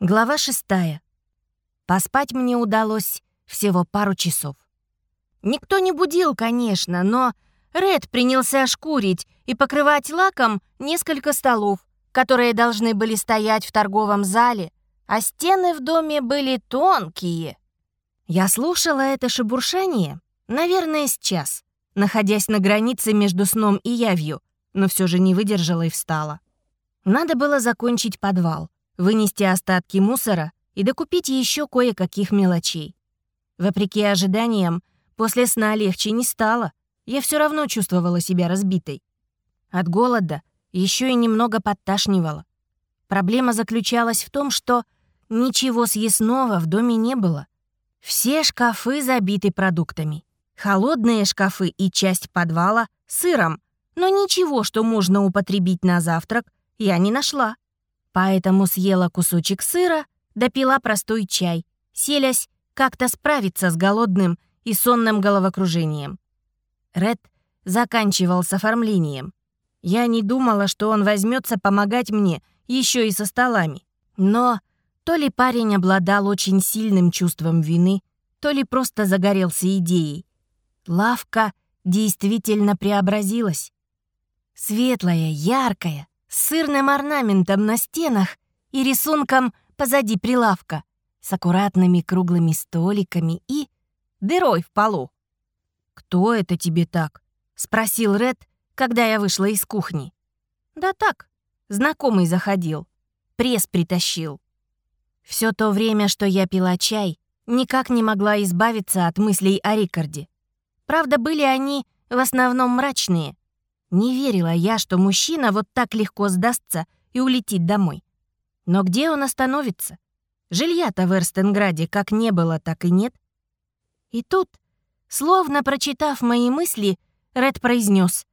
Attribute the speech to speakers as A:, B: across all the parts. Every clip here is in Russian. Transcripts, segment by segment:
A: Глава шестая. Поспать мне удалось всего пару часов. Никто не будил, конечно, но Ред принялся шкурить и покрывать лаком несколько столов, которые должны были стоять в торговом зале, а стены в доме были тонкие. Я слушала это шебуршание, наверное, с час, находясь на границе между сном и явью, но все же не выдержала и встала. Надо было закончить подвал, вынести остатки мусора и докупить еще кое-каких мелочей. Вопреки ожиданиям, после сна легче не стало. Я все равно чувствовала себя разбитой. От голода еще и немного подташнивало. Проблема заключалась в том, что ничего съестного в доме не было. Все шкафы забиты продуктами. Холодные шкафы и часть подвала — сыром, но ничего, что можно употребить на завтрак, я не нашла. Поэтому съела кусочек сыра, допила простой чай, селясь как-то справиться с голодным и сонным головокружением. Ред заканчивал с оформлением. Я не думала, что он возьмется помогать мне еще и со столами. Но то ли парень обладал очень сильным чувством вины, то ли просто загорелся идеей. Лавка действительно преобразилась. Светлая, яркая, сырным орнаментом на стенах и рисунком позади прилавка, с аккуратными круглыми столиками и дырой в полу. «Кто это тебе так?» — спросил Ред, когда я вышла из кухни. «Да так, знакомый заходил, пресс притащил». Все то время, что я пила чай, никак не могла избавиться от мыслей о Рикарде. Правда, были они в основном мрачные. Не верила я, что мужчина вот так легко сдастся и улетит домой. Но где он остановится? Жилья-то в Эрстенграде как не было, так и нет. И тут, словно прочитав мои мысли, Ред произнес: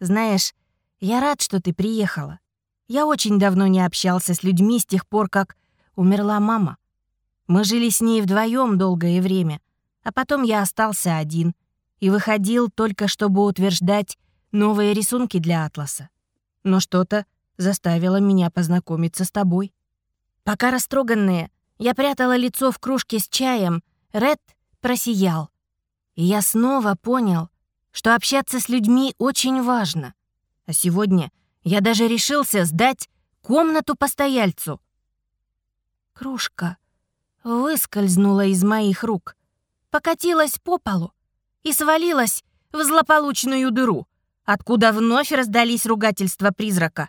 A: знаешь, я рад, что ты приехала. Я очень давно не общался с людьми с тех пор, как умерла мама. Мы жили с ней вдвоем долгое время, а потом я остался один и выходил только, чтобы утверждать новые рисунки для атласа. Но что-то заставило меня познакомиться с тобой. Пока растроганная, я прятала лицо в кружке с чаем, Ред просиял. И я снова понял, что общаться с людьми очень важно. А сегодня я даже решился сдать комнату постояльцу. Кружка выскользнула из моих рук, покатилась по полу и свалилась в злополучную дыру, откуда вновь раздались ругательства призрака.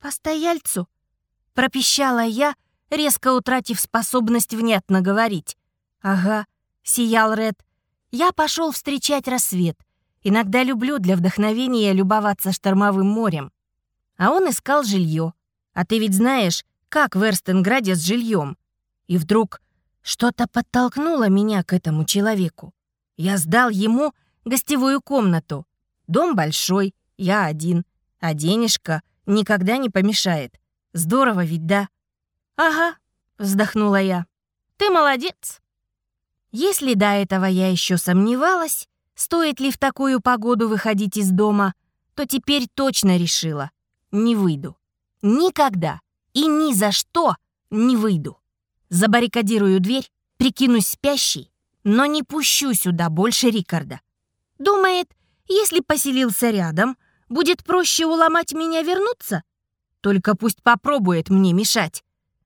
A: «Постояльцу?» — пропищала я, резко утратив способность внятно говорить. «Ага», — сиял Ред. «Я пошел встречать рассвет, Иногда люблю для вдохновения любоваться штормовым морем. А он искал жилье. А ты ведь знаешь, как в Эрстенграде с жильем. И вдруг что-то подтолкнуло меня к этому человеку. Я сдал ему гостевую комнату. Дом большой, я один, а денежка никогда не помешает. Здорово ведь, да? Ага, вздохнула я. Ты молодец. Если до этого я еще сомневалась, Стоит ли в такую погоду выходить из дома, то теперь точно решила. Не выйду. Никогда и ни за что не выйду. Забаррикадирую дверь, прикинусь спящей, но не пущу сюда больше Рикарда. Думает, если поселился рядом, будет проще уломать меня вернуться? Только пусть попробует мне мешать.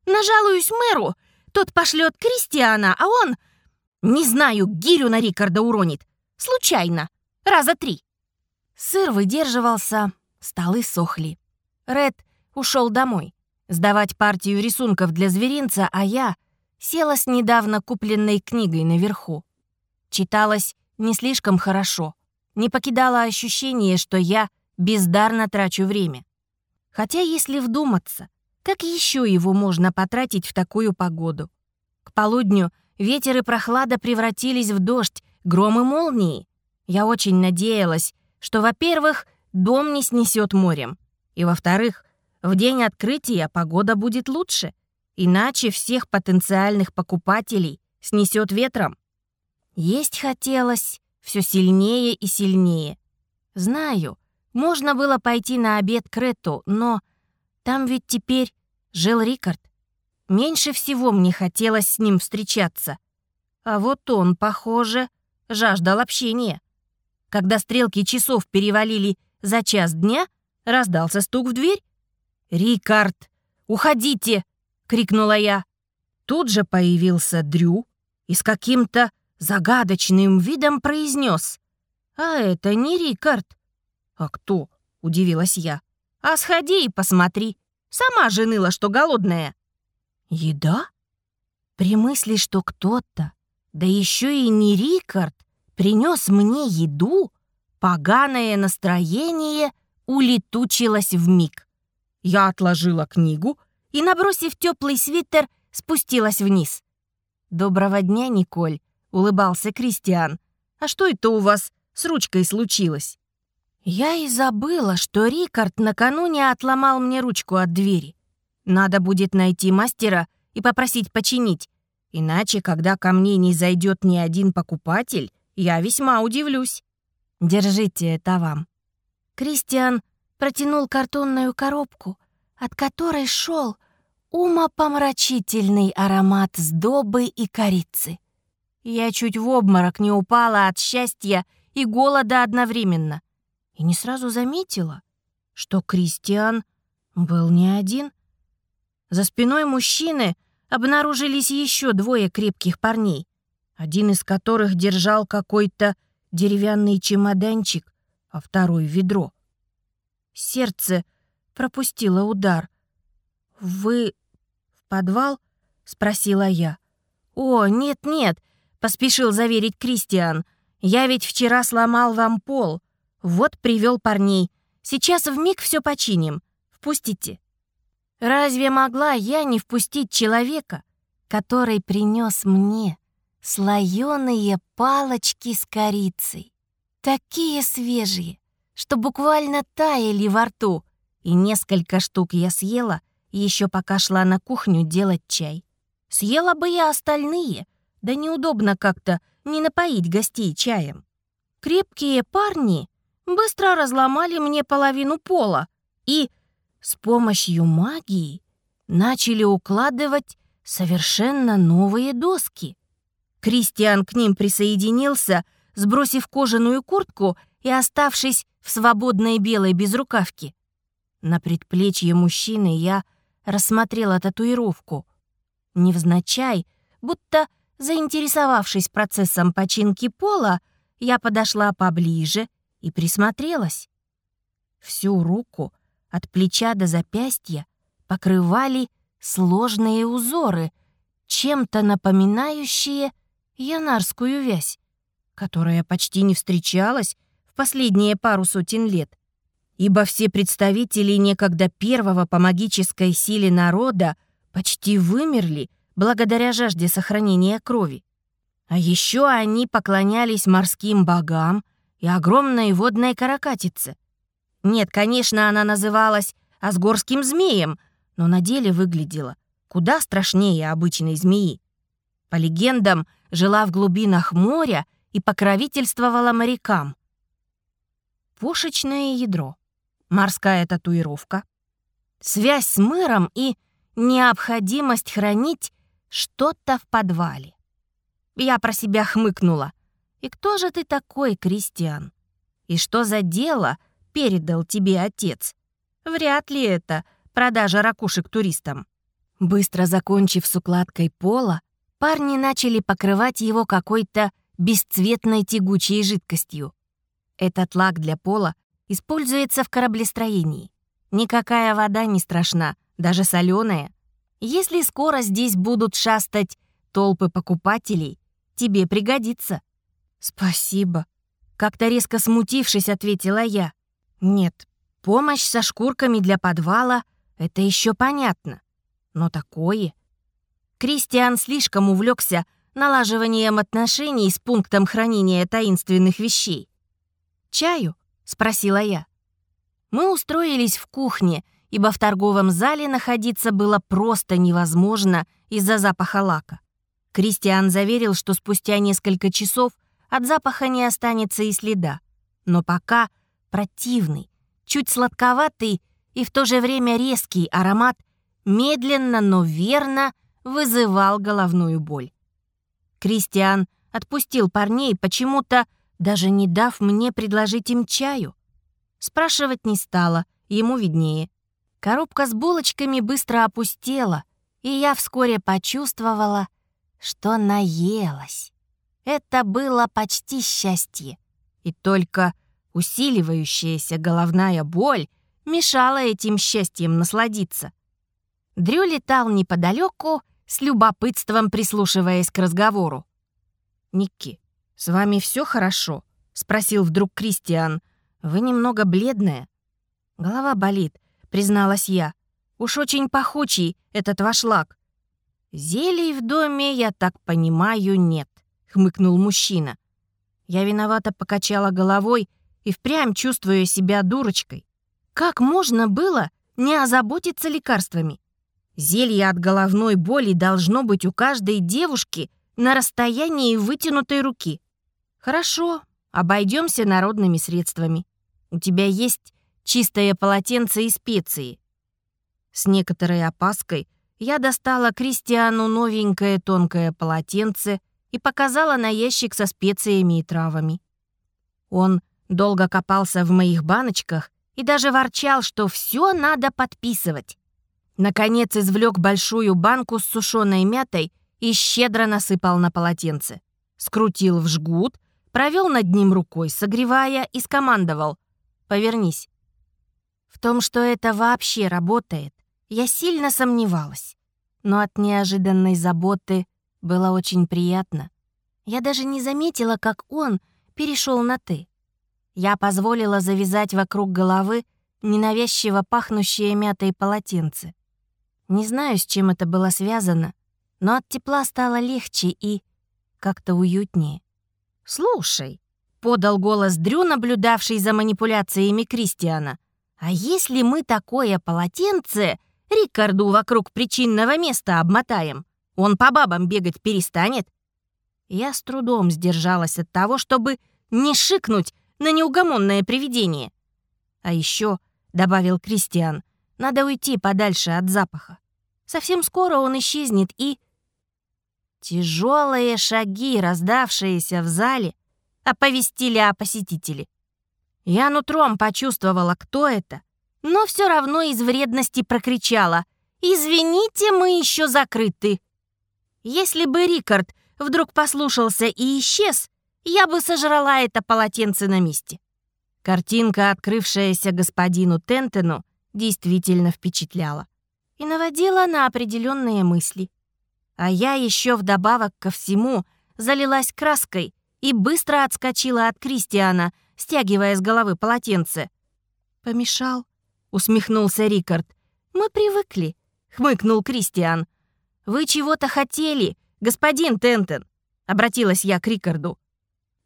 A: Нажалуюсь мэру, тот пошлет Кристиана, а он, не знаю, гирю на Рикарда уронит. Случайно. Раза три. Сыр выдерживался, столы сохли. Ред ушел домой сдавать партию рисунков для зверинца, а я села с недавно купленной книгой наверху. Читалось не слишком хорошо. Не покидало ощущение, что я бездарно трачу время. Хотя, если вдуматься, как еще его можно потратить в такую погоду? К полудню ветер и прохлада превратились в дождь, гром и молнии. Я очень надеялась, что, во-первых, дом не снесет морем, и, во-вторых, в день открытия погода будет лучше, иначе всех потенциальных покупателей снесет ветром. Есть хотелось все сильнее и сильнее. Знаю, можно было пойти на обед к Рету, но там ведь теперь жил Рикард. Меньше всего мне хотелось с ним встречаться. А вот он, похоже, жаждал общения. Когда стрелки часов перевалили за час дня, раздался стук в дверь. «Рикард, уходите!» — крикнула я. Тут же появился Дрю и с каким-то загадочным видом произнес. «А это не Рикард». «А кто?» — удивилась я. «А сходи и посмотри. Сама же ныла, что голодная». «Еда?» При мысли, что кто-то, да еще и не Рикард, принес мне еду, поганое настроение улетучилось в миг. Я отложила книгу и, набросив теплый свитер, спустилась вниз. «Доброго дня, Николь», — улыбался Кристиан. «А что это у вас с ручкой случилось?» Я и забыла, что Рикард накануне отломал мне ручку от двери. Надо будет найти мастера и попросить починить. Иначе, когда ко мне не зайдет ни один покупатель, я весьма удивлюсь. Держите это вам. Кристиан протянул картонную коробку, от которой шел умопомрачительный аромат сдобы и корицы. Я чуть в обморок не упала от счастья и голода одновременно. И не сразу заметила, что Кристиан был не один. За спиной мужчины обнаружились еще двое крепких парней, один из которых держал какой-то деревянный чемоданчик, а второй — ведро. Сердце пропустило удар. «Вы в подвал?» — спросила я. «О, нет-нет», — поспешил заверить Кристиан. «Я ведь вчера сломал вам пол. Вот привел парней. Сейчас в миг все починим. Впустите». Разве могла я не впустить человека, который принес мне слоеные палочки с корицей? Такие свежие, что буквально таяли во рту, и несколько штук я съела, еще пока шла на кухню делать чай. Съела бы я остальные, да неудобно как-то не напоить гостей чаем. Крепкие парни быстро разломали мне половину пола и с помощью магии начали укладывать совершенно новые доски. Кристиан к ним присоединился, сбросив кожаную куртку и оставшись в свободной белой безрукавке. На предплечье мужчины я рассмотрела татуировку. Невзначай, будто заинтересовавшись процессом починки пола, я подошла поближе и присмотрелась. Всю руку от плеча до запястья покрывали сложные узоры, чем-то напоминающие янарскую вязь, которая почти не встречалась в последние пару сотен лет, ибо все представители некогда первого по магической силе народа почти вымерли благодаря жажде сохранения крови. А еще они поклонялись морским богам и огромной водной каракатице — нет, конечно, она называлась Асгорским змеем, но на деле выглядела куда страшнее обычной змеи. По легендам, жила в глубинах моря и покровительствовала морякам. Пушечное ядро, морская татуировка, связь с мэром и необходимость хранить что-то в подвале. Я про себя хмыкнула. «И кто же ты такой, Кристиан? И что за дело передал тебе отец. Вряд ли это продажа ракушек туристам. Быстро закончив с укладкой пола, парни начали покрывать его какой-то бесцветной тягучей жидкостью. Этот лак для пола используется в кораблестроении. Никакая вода не страшна, даже соленая. Если скоро здесь будут шастать толпы покупателей, тебе пригодится. «Спасибо», — как-то резко смутившись, ответила я. Нет, помощь со шкурками для подвала — это еще понятно. Но такое... Кристиан слишком увлекся налаживанием отношений с пунктом хранения таинственных вещей. «Чаю?» — спросила я. Мы устроились в кухне, ибо в торговом зале находиться было просто невозможно из-за запаха лака. Кристиан заверил, что спустя несколько часов от запаха не останется и следа. Но пока противный, чуть сладковатый и в то же время резкий аромат медленно, но верно вызывал головную боль. Кристиан отпустил парней, почему-то даже не дав мне предложить им чаю. Спрашивать не стала, ему виднее. Коробка с булочками быстро опустела, и я вскоре почувствовала, что наелась. Это было почти счастье. И только усиливающаяся головная боль мешала этим счастьем насладиться. Дрю летал неподалеку, с любопытством прислушиваясь к разговору. «Никки, с вами все хорошо?» — спросил вдруг Кристиан. «Вы немного бледная». «Голова болит», — призналась я. «Уж очень пахучий этот ваш лак». «Зелий в доме, я так понимаю, нет», — хмыкнул мужчина. Я виновато покачала головой и впрямь чувствую себя дурочкой. Как можно было не озаботиться лекарствами? Зелье от головной боли должно быть у каждой девушки на расстоянии вытянутой руки. Хорошо, обойдемся народными средствами. У тебя есть чистое полотенце и специи. С некоторой опаской я достала Кристиану новенькое тонкое полотенце и показала на ящик со специями и травами. Он долго копался в моих баночках и даже ворчал, что все надо подписывать. Наконец извлек большую банку с сушеной мятой и щедро насыпал на полотенце. Скрутил в жгут, провел над ним рукой, согревая, и скомандовал «Повернись». В том, что это вообще работает, я сильно сомневалась. Но от неожиданной заботы было очень приятно. Я даже не заметила, как он перешел на «ты». Я позволила завязать вокруг головы ненавязчиво пахнущее мятой полотенце. Не знаю, с чем это было связано, но от тепла стало легче и как-то уютнее. «Слушай», — подал голос Дрю, наблюдавший за манипуляциями Кристиана, «а если мы такое полотенце Рикарду вокруг причинного места обмотаем, он по бабам бегать перестанет?» Я с трудом сдержалась от того, чтобы не шикнуть на неугомонное привидение. А еще, добавил Кристиан, надо уйти подальше от запаха. Совсем скоро он исчезнет и... Тяжелые шаги, раздавшиеся в зале, оповестили о посетителе. Я нутром почувствовала, кто это, но все равно из вредности прокричала «Извините, мы еще закрыты». Если бы Рикард вдруг послушался и исчез, я бы сожрала это полотенце на месте. Картинка, открывшаяся господину Тентену, действительно впечатляла и наводила на определенные мысли. А я еще вдобавок ко всему залилась краской и быстро отскочила от Кристиана, стягивая с головы полотенце. «Помешал?» — усмехнулся Рикард. «Мы привыкли», — хмыкнул Кристиан. «Вы чего-то хотели, господин Тентен?» — обратилась я к Рикарду.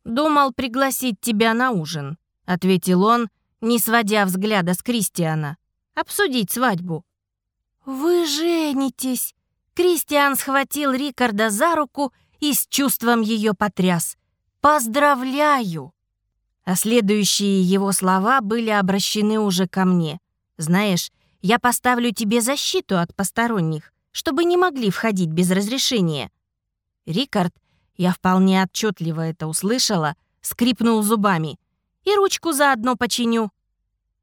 A: «Думал пригласить тебя на ужин», — ответил он, не сводя взгляда с Кристиана. «Обсудить свадьбу». «Вы женитесь!» Кристиан схватил Рикарда за руку и с чувством ее потряс. «Поздравляю!» А следующие его слова были обращены уже ко мне. «Знаешь, я поставлю тебе защиту от посторонних, чтобы не могли входить без разрешения». Рикард я вполне отчетливо это услышала, скрипнул зубами. И ручку заодно починю.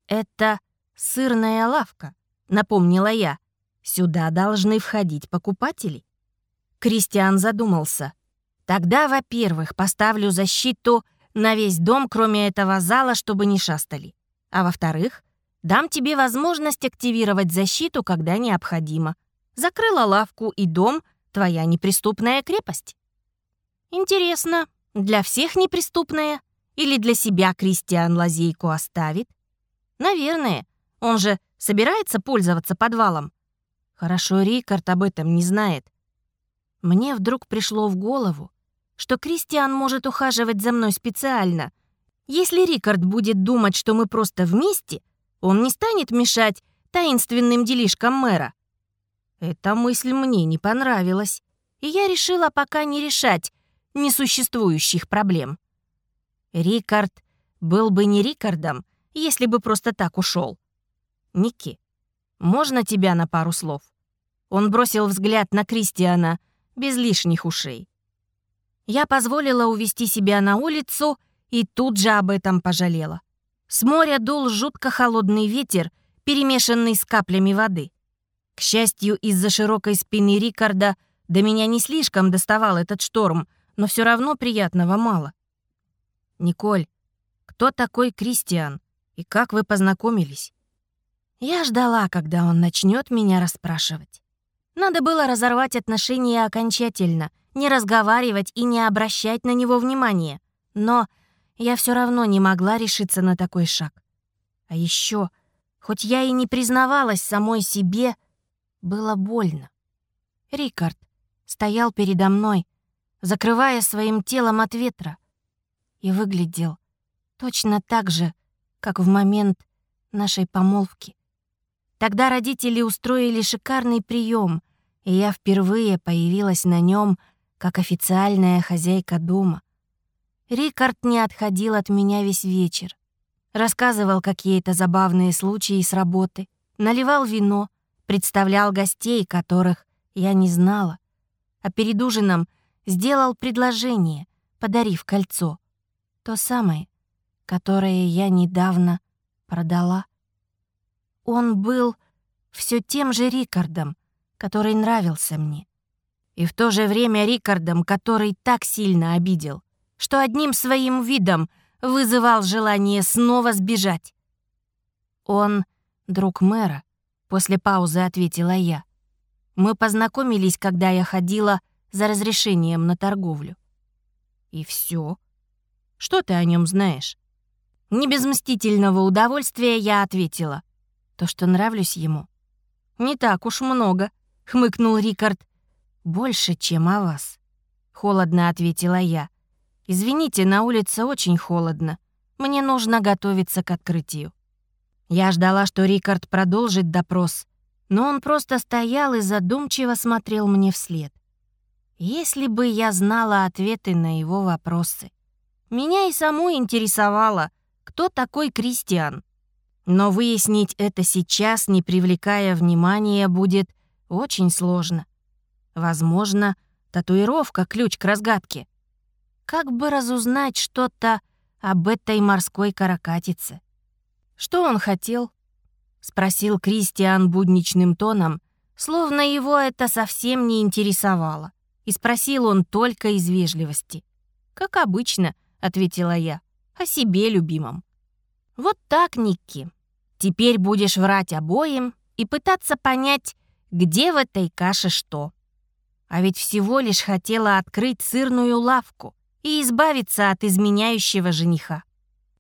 A: «Это сырная лавка», — напомнила я. «Сюда должны входить покупатели». Кристиан задумался. «Тогда, во-первых, поставлю защиту на весь дом, кроме этого зала, чтобы не шастали. А во-вторых, дам тебе возможность активировать защиту, когда необходимо. Закрыла лавку и дом — твоя неприступная крепость». Интересно, для всех неприступная? Или для себя Кристиан лазейку оставит? Наверное. Он же собирается пользоваться подвалом. Хорошо, Рикард об этом не знает. Мне вдруг пришло в голову, что Кристиан может ухаживать за мной специально. Если Рикард будет думать, что мы просто вместе, он не станет мешать таинственным делишкам мэра. Эта мысль мне не понравилась, и я решила пока не решать, несуществующих проблем. Рикард был бы не Рикардом, если бы просто так ушел. Ники, можно тебя на пару слов? Он бросил взгляд на Кристиана без лишних ушей. Я позволила увести себя на улицу и тут же об этом пожалела. С моря дул жутко холодный ветер, перемешанный с каплями воды. К счастью, из-за широкой спины Рикарда до меня не слишком доставал этот шторм, но все равно приятного мало. «Николь, кто такой Кристиан и как вы познакомились?» Я ждала, когда он начнет меня расспрашивать. Надо было разорвать отношения окончательно, не разговаривать и не обращать на него внимания. Но я все равно не могла решиться на такой шаг. А еще, хоть я и не признавалась самой себе, было больно. Рикард стоял передо мной, закрывая своим телом от ветра, и выглядел точно так же, как в момент нашей помолвки. Тогда родители устроили шикарный прием, и я впервые появилась на нем как официальная хозяйка дома. Рикард не отходил от меня весь вечер. Рассказывал какие-то забавные случаи с работы, наливал вино, представлял гостей, которых я не знала. А перед ужином сделал предложение, подарив кольцо. То самое, которое я недавно продала. Он был все тем же Рикардом, который нравился мне. И в то же время Рикардом, который так сильно обидел что одним своим видом вызывал желание снова сбежать. «Он друг мэра», — после паузы ответила я. «Мы познакомились, когда я ходила за разрешением на торговлю». «И все. Что ты о нем знаешь?» Не без мстительного удовольствия я ответила. То, что нравлюсь ему. «Не так уж много», — хмыкнул Рикард. «Больше, чем о вас», — холодно ответила я. «Извините, на улице очень холодно. Мне нужно готовиться к открытию». Я ждала, что Рикард продолжит допрос, но он просто стоял и задумчиво смотрел мне вслед. Если бы я знала ответы на его вопросы. Меня и саму интересовало, кто такой Кристиан. Но выяснить это сейчас, не привлекая внимания, будет очень сложно. Возможно, татуировка — ключ к разгадке. Как бы разузнать что-то об этой морской каракатице? Что он хотел? Спросил Кристиан будничным тоном, словно его это совсем не интересовало. И спросил он только из вежливости. «Как обычно», — ответила я, — «о себе любимом». «Вот так, Никки. Теперь будешь врать обоим и пытаться понять, где в этой каше что. А ведь всего лишь хотела открыть сырную лавку и избавиться от изменяющего жениха.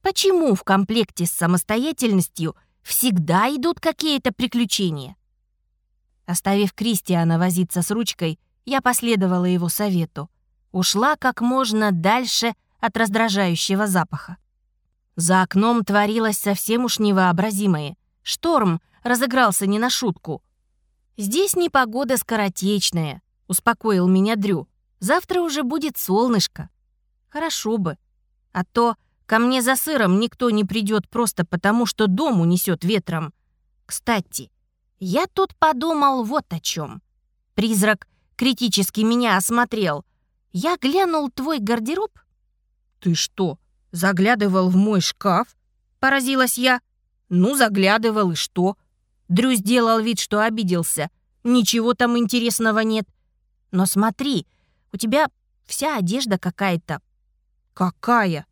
A: Почему в комплекте с самостоятельностью всегда идут какие-то приключения? Оставив Кристиана возиться с ручкой, я последовала его совету. Ушла как можно дальше от раздражающего запаха. За окном творилось совсем уж невообразимое. Шторм разыгрался не на шутку. «Здесь непогода скоротечная», — успокоил меня Дрю. «Завтра уже будет солнышко». Хорошо бы. А то ко мне за сыром никто не придет просто потому, что дом унесет ветром. Кстати, я тут подумал вот о чем. Призрак критически меня осмотрел. Я глянул твой гардероб. Ты что, заглядывал в мой шкаф? Поразилась я. Ну, заглядывал и что? Дрю сделал вид, что обиделся. Ничего там интересного нет. Но смотри, у тебя вся одежда какая-то «Какая?»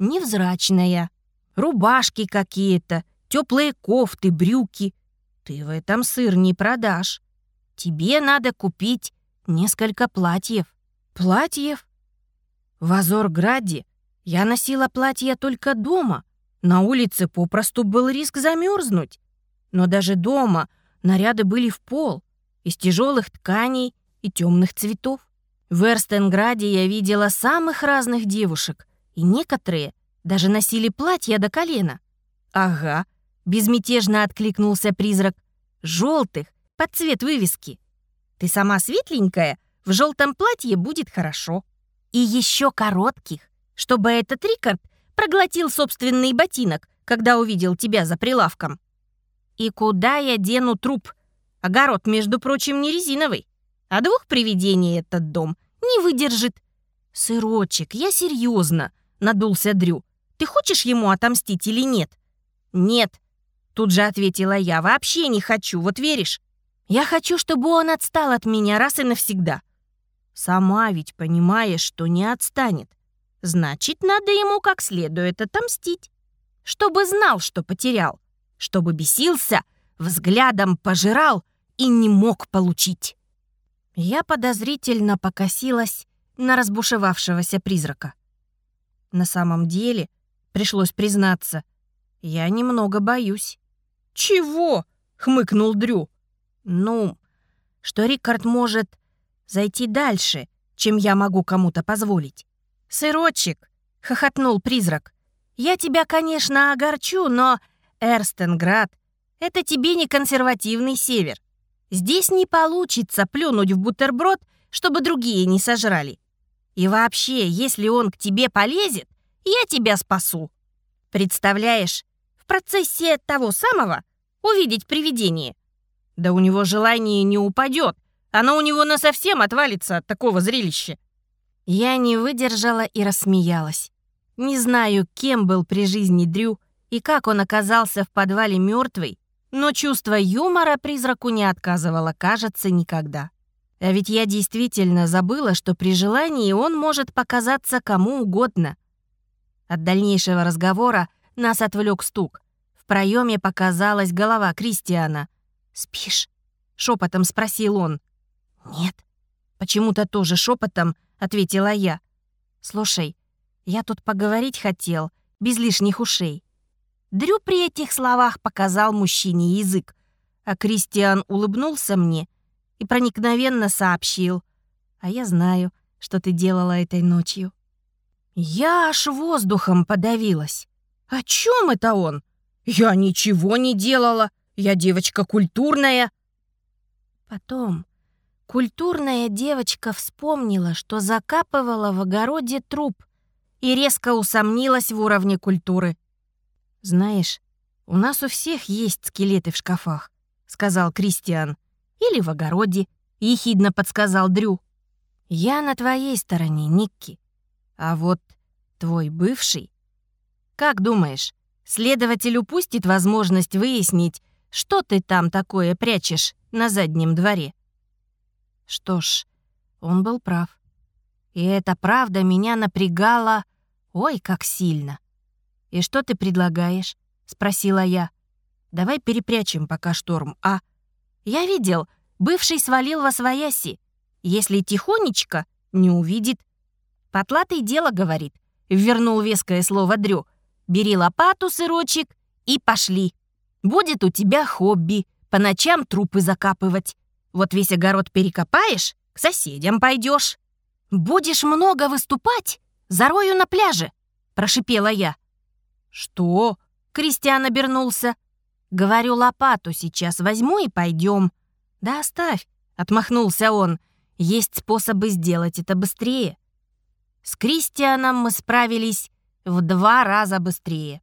A: «Невзрачная. Рубашки какие-то, теплые кофты, брюки. Ты в этом сыр не продашь. Тебе надо купить несколько платьев». «Платьев?» В Азорграде я носила платья только дома. На улице попросту был риск замерзнуть. Но даже дома наряды были в пол, из тяжелых тканей и темных цветов. В Эрстенграде я видела самых разных девушек, и некоторые даже носили платья до колена. «Ага», — безмятежно откликнулся призрак, «желтых, под цвет вывески. Ты сама светленькая, в желтом платье будет хорошо. И еще коротких, чтобы этот Рикард проглотил собственный ботинок, когда увидел тебя за прилавком. И куда я дену труп?» Огород, между прочим, не резиновый. А двух привидений этот дом не выдержит. Сырочек, я серьезно, надулся Дрю. Ты хочешь ему отомстить или нет? Нет, тут же ответила я. Вообще не хочу, вот веришь? Я хочу, чтобы он отстал от меня раз и навсегда. Сама ведь понимаешь, что не отстанет. Значит, надо ему как следует отомстить. Чтобы знал, что потерял. Чтобы бесился, взглядом пожирал и не мог получить. Я подозрительно покосилась на разбушевавшегося призрака. На самом деле, пришлось признаться, я немного боюсь. «Чего?» — хмыкнул Дрю. «Ну, что Рикард может зайти дальше, чем я могу кому-то позволить». «Сырочек!» — хохотнул призрак. «Я тебя, конечно, огорчу, но Эрстенград — это тебе не консервативный север. Здесь не получится плюнуть в бутерброд, чтобы другие не сожрали. И вообще, если он к тебе полезет, я тебя спасу. Представляешь, в процессе того самого увидеть привидение. Да у него желание не упадет, оно у него насовсем отвалится от такого зрелища. Я не выдержала и рассмеялась. Не знаю, кем был при жизни Дрю и как он оказался в подвале мертвый, но чувство юмора призраку не отказывало, кажется, никогда. А ведь я действительно забыла, что при желании он может показаться кому угодно. От дальнейшего разговора нас отвлек стук. В проеме показалась голова Кристиана. «Спишь?» — шепотом спросил он. «Нет». Почему-то тоже шепотом ответила я. «Слушай, я тут поговорить хотел, без лишних ушей. Дрю при этих словах показал мужчине язык, а Кристиан улыбнулся мне и проникновенно сообщил. «А я знаю, что ты делала этой ночью». Я аж воздухом подавилась. «О чем это он? Я ничего не делала. Я девочка культурная». Потом культурная девочка вспомнила, что закапывала в огороде труп и резко усомнилась в уровне культуры. «Знаешь, у нас у всех есть скелеты в шкафах», — сказал Кристиан. «Или в огороде», — ехидно подсказал Дрю. «Я на твоей стороне, Никки. А вот твой бывший... Как думаешь, следователь упустит возможность выяснить, что ты там такое прячешь на заднем дворе?» Что ж, он был прав. И эта правда меня напрягала, ой, как сильно. «И что ты предлагаешь?» — спросила я. «Давай перепрячем пока шторм, а?» «Я видел, бывший свалил во свояси. Если тихонечко, не увидит». «Потлатый дело, — говорит», — вернул веское слово Дрю. «Бери лопату, сырочек, и пошли. Будет у тебя хобби, по ночам трупы закапывать. Вот весь огород перекопаешь, к соседям пойдешь. Будешь много выступать, зарою на пляже», — прошипела я. «Что?» — Кристиан обернулся. «Говорю, лопату сейчас возьму и пойдем». «Да оставь», — отмахнулся он. «Есть способы сделать это быстрее». С Кристианом мы справились в два раза быстрее.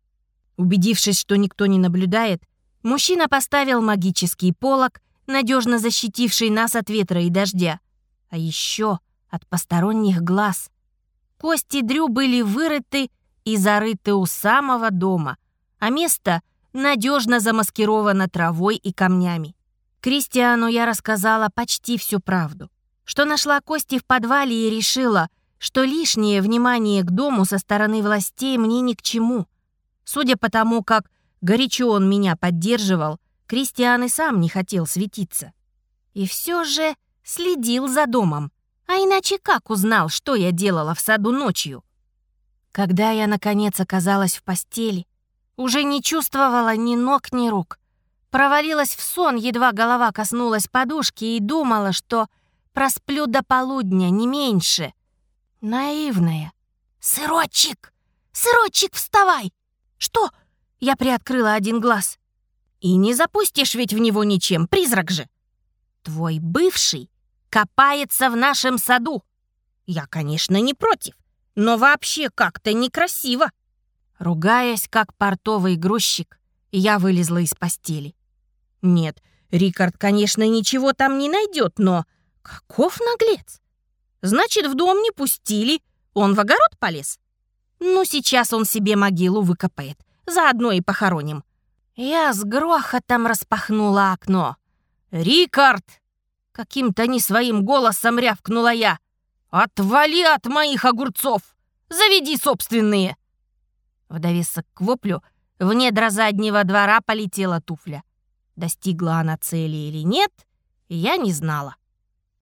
A: Убедившись, что никто не наблюдает, мужчина поставил магический полог, надежно защитивший нас от ветра и дождя. А еще от посторонних глаз. Кости Дрю были вырыты и зарыты у самого дома, а место надежно замаскировано травой и камнями. Кристиану я рассказала почти всю правду, что нашла кости в подвале и решила, что лишнее внимание к дому со стороны властей мне ни к чему. Судя по тому, как горячо он меня поддерживал, Кристиан и сам не хотел светиться. И все же следил за домом, а иначе как узнал, что я делала в саду ночью? Когда я, наконец, оказалась в постели, уже не чувствовала ни ног, ни рук. Провалилась в сон, едва голова коснулась подушки и думала, что просплю до полудня, не меньше. Наивная. «Сырочек! Сырочек, вставай!» «Что?» Я приоткрыла один глаз. «И не запустишь ведь в него ничем, призрак же!» «Твой бывший копается в нашем саду!» «Я, конечно, не против но вообще как-то некрасиво. Ругаясь, как портовый грузчик, я вылезла из постели. Нет, Рикард, конечно, ничего там не найдет, но каков наглец? Значит, в дом не пустили, он в огород полез? Ну, сейчас он себе могилу выкопает, заодно и похороним. Я с грохотом распахнула окно. «Рикард!» — каким-то не своим голосом рявкнула я. «Отвали от моих огурцов! Заведи собственные!» В довесок к воплю в недра заднего двора полетела туфля. Достигла она цели или нет, я не знала.